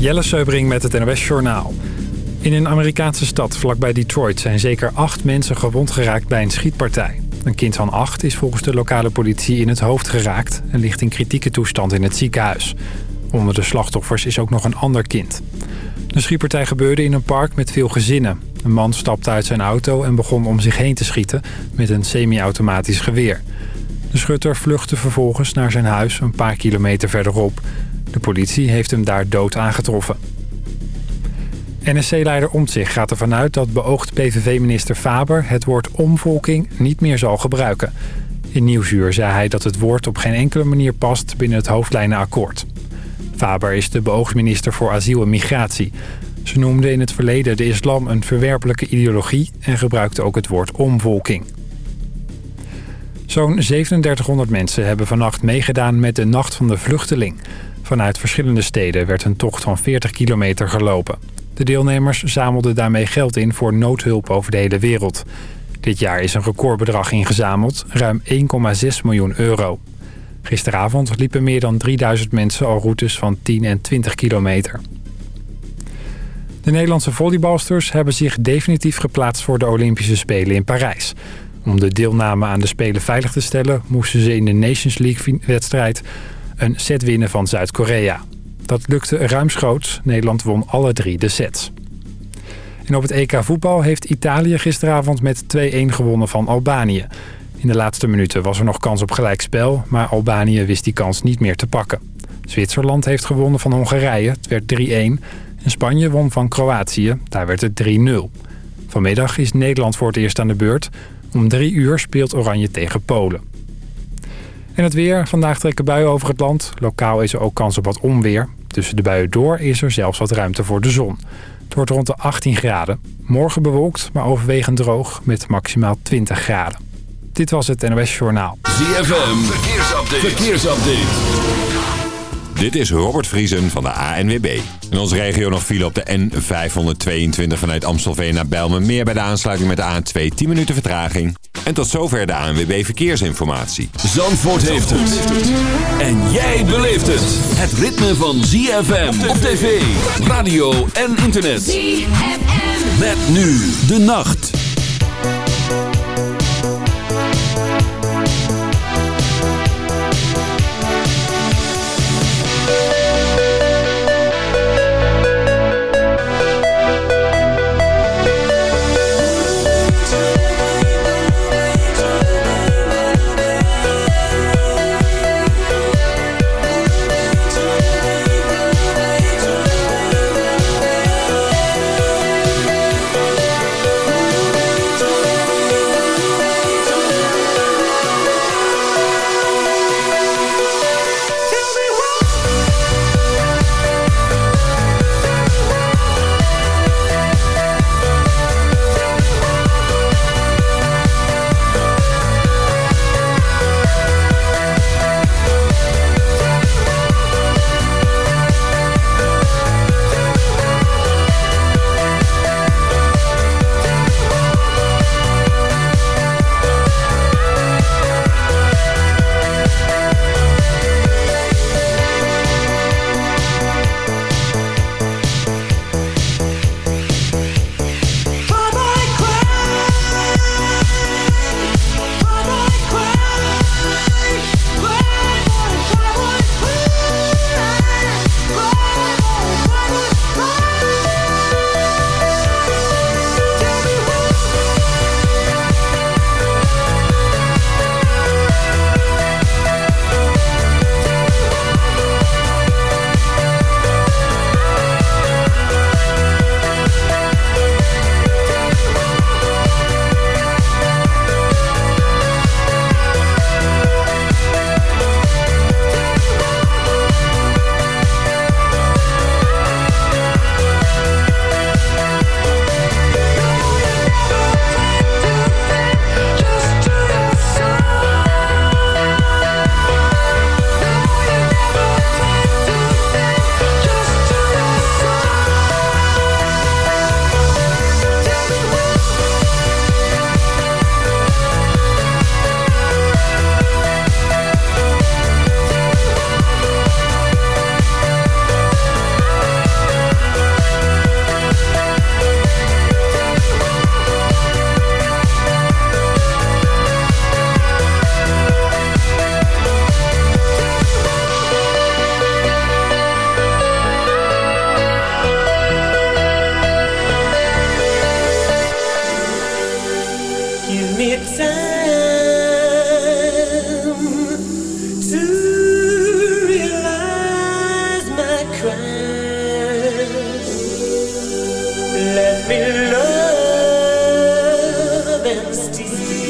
Jelle Seubring met het NOS Journaal. In een Amerikaanse stad vlakbij Detroit zijn zeker acht mensen gewond geraakt bij een schietpartij. Een kind van acht is volgens de lokale politie in het hoofd geraakt... en ligt in kritieke toestand in het ziekenhuis. Onder de slachtoffers is ook nog een ander kind. De schietpartij gebeurde in een park met veel gezinnen. Een man stapte uit zijn auto en begon om zich heen te schieten met een semi-automatisch geweer. De schutter vluchtte vervolgens naar zijn huis een paar kilometer verderop. De politie heeft hem daar dood aangetroffen. NSC-leider Omtzigt gaat ervan uit dat beoogd PVV-minister Faber... het woord omvolking niet meer zal gebruiken. In Nieuwsuur zei hij dat het woord op geen enkele manier past binnen het hoofdlijnenakkoord. Faber is de beoogd minister voor asiel en migratie. Ze noemde in het verleden de islam een verwerpelijke ideologie... en gebruikte ook het woord omvolking. Zo'n 3700 mensen hebben vannacht meegedaan met de Nacht van de Vluchteling. Vanuit verschillende steden werd een tocht van 40 kilometer gelopen. De deelnemers zamelden daarmee geld in voor noodhulp over de hele wereld. Dit jaar is een recordbedrag ingezameld, ruim 1,6 miljoen euro. Gisteravond liepen meer dan 3000 mensen al routes van 10 en 20 kilometer. De Nederlandse volleybalsters hebben zich definitief geplaatst voor de Olympische Spelen in Parijs. Om de deelname aan de Spelen veilig te stellen... moesten ze in de Nations League-wedstrijd een set winnen van Zuid-Korea. Dat lukte ruimschoots. Nederland won alle drie de sets. En op het EK voetbal heeft Italië gisteravond met 2-1 gewonnen van Albanië. In de laatste minuten was er nog kans op gelijkspel... maar Albanië wist die kans niet meer te pakken. Zwitserland heeft gewonnen van Hongarije. Het werd 3-1. En Spanje won van Kroatië. Daar werd het 3-0. Vanmiddag is Nederland voor het eerst aan de beurt... Om drie uur speelt Oranje tegen Polen. En het weer. Vandaag trekken buien over het land. Lokaal is er ook kans op wat onweer. Tussen de buien door is er zelfs wat ruimte voor de zon. Het wordt rond de 18 graden. Morgen bewolkt, maar overwegend droog met maximaal 20 graden. Dit was het NOS Journaal. ZFM. Verkeersupdate. Verkeersupdate. Dit is Robert Vriesen van de ANWB. In onze regio nog file op de N522 vanuit Amstelveen naar Bijlmermeer... bij de aansluiting met de A2 10 minuten vertraging. En tot zover de ANWB Verkeersinformatie. Zandvoort heeft het. En jij beleeft het. Het ritme van ZFM op tv, radio en internet. ZFM. Met nu de nacht. existe.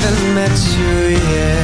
haven't met you yet.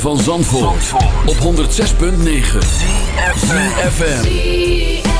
Van Zandvoort, op 106.9 ZFM.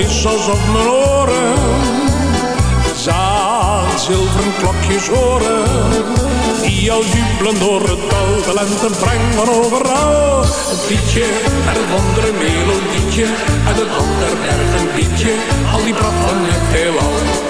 Is alsof mijn oren zaad zilveren klokjes horen. Die al jubelen door het dal, de lente brengt van overal. Een liedje en een andere melodietje, en een ander berg liedje, al die pracht van het heelal.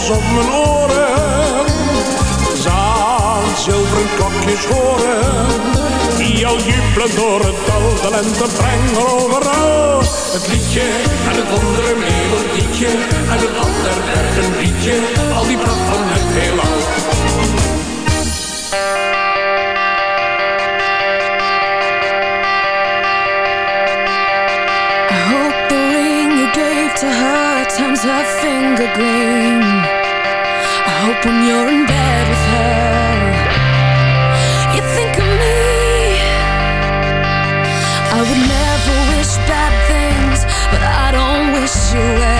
Alsof mijn oren zaan zilveren klokjes horen. Die al jubelen door het dal, de lente brengen overal. Het liedje en het andere melodietje en het ander erg een liedje. Al die pracht van het heelal. Turns her finger green. I hope when you're in bed with her, you think of me. I would never wish bad things, but I don't wish you well.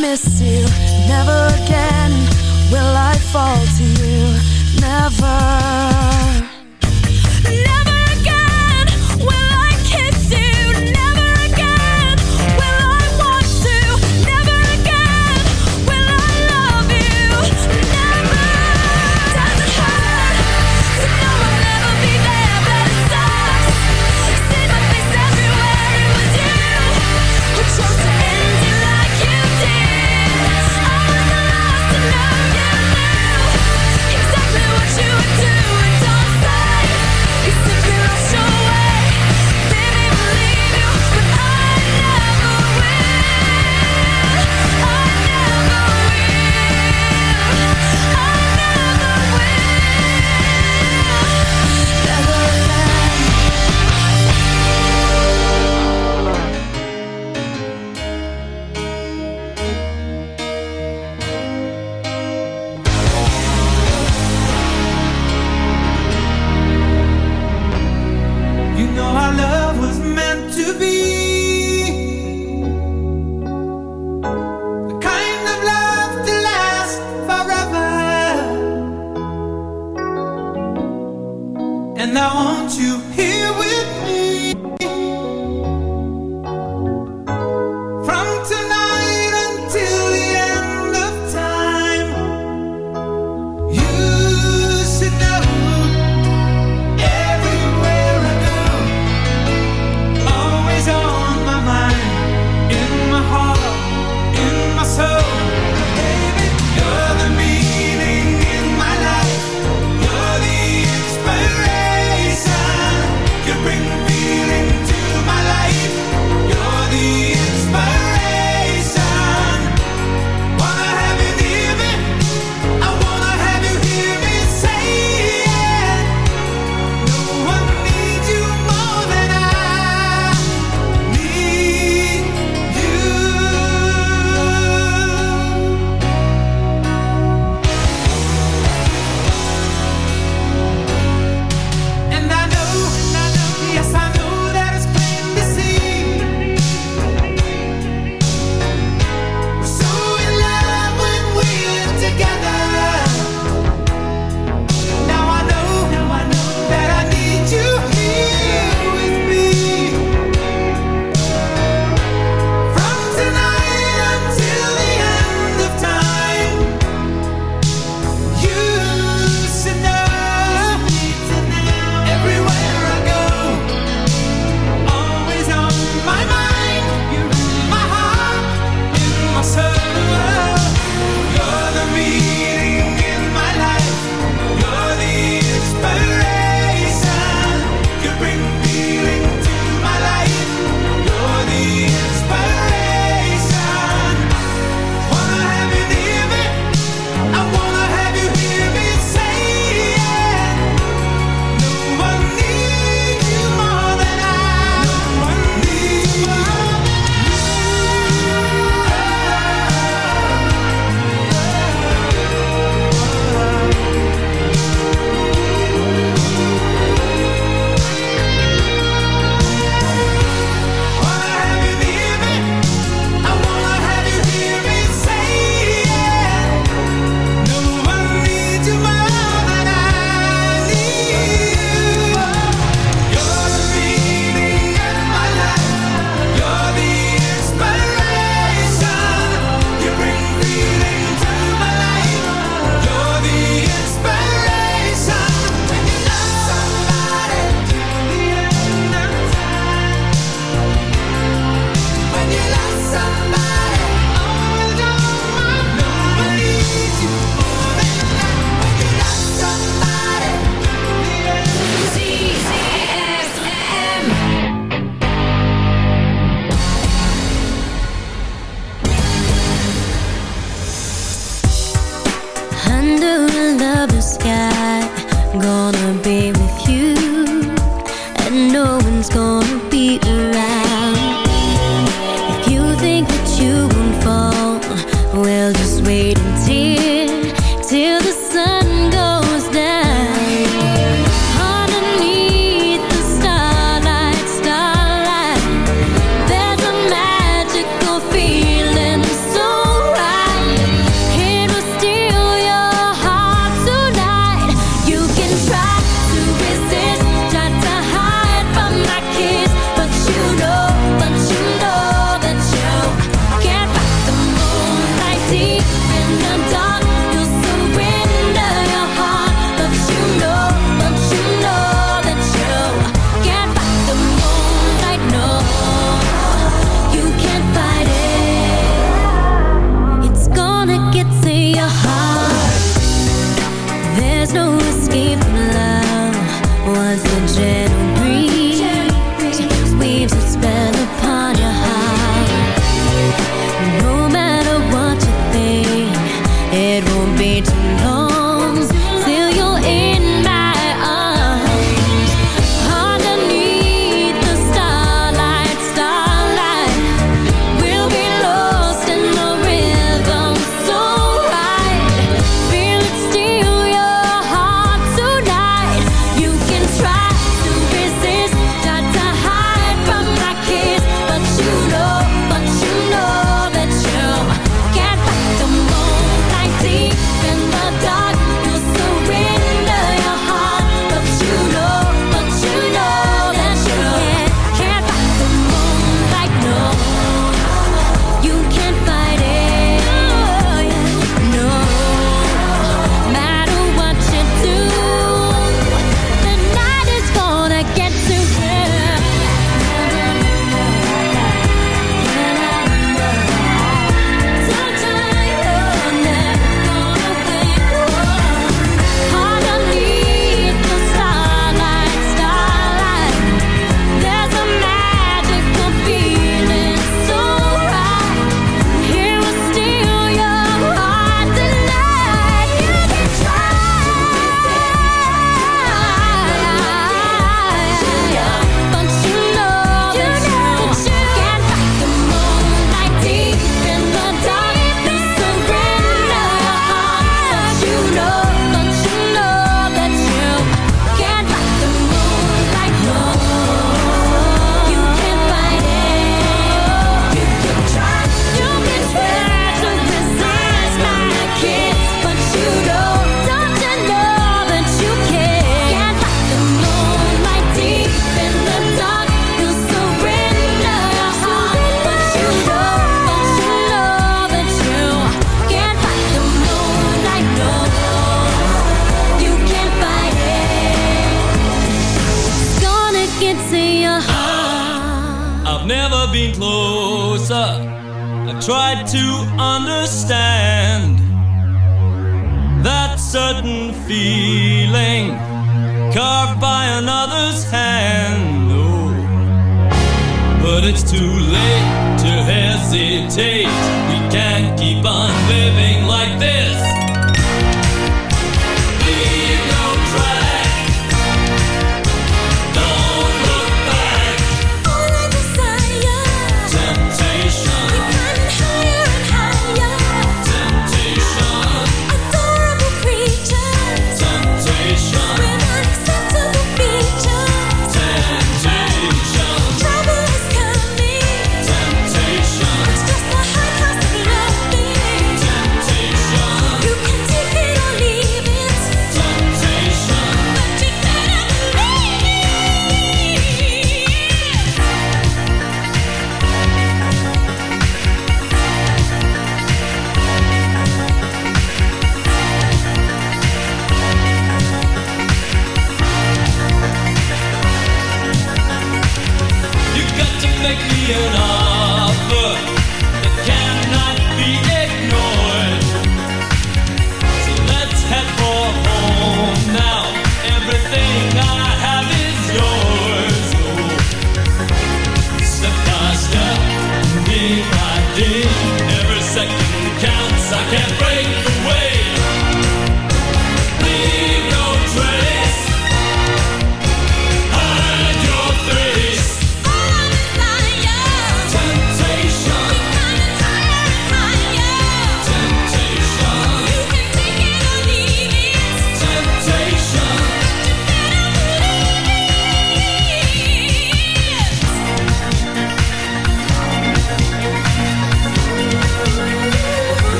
miss you. Never again will I fall to you. Never.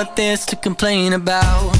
What there's to complain about.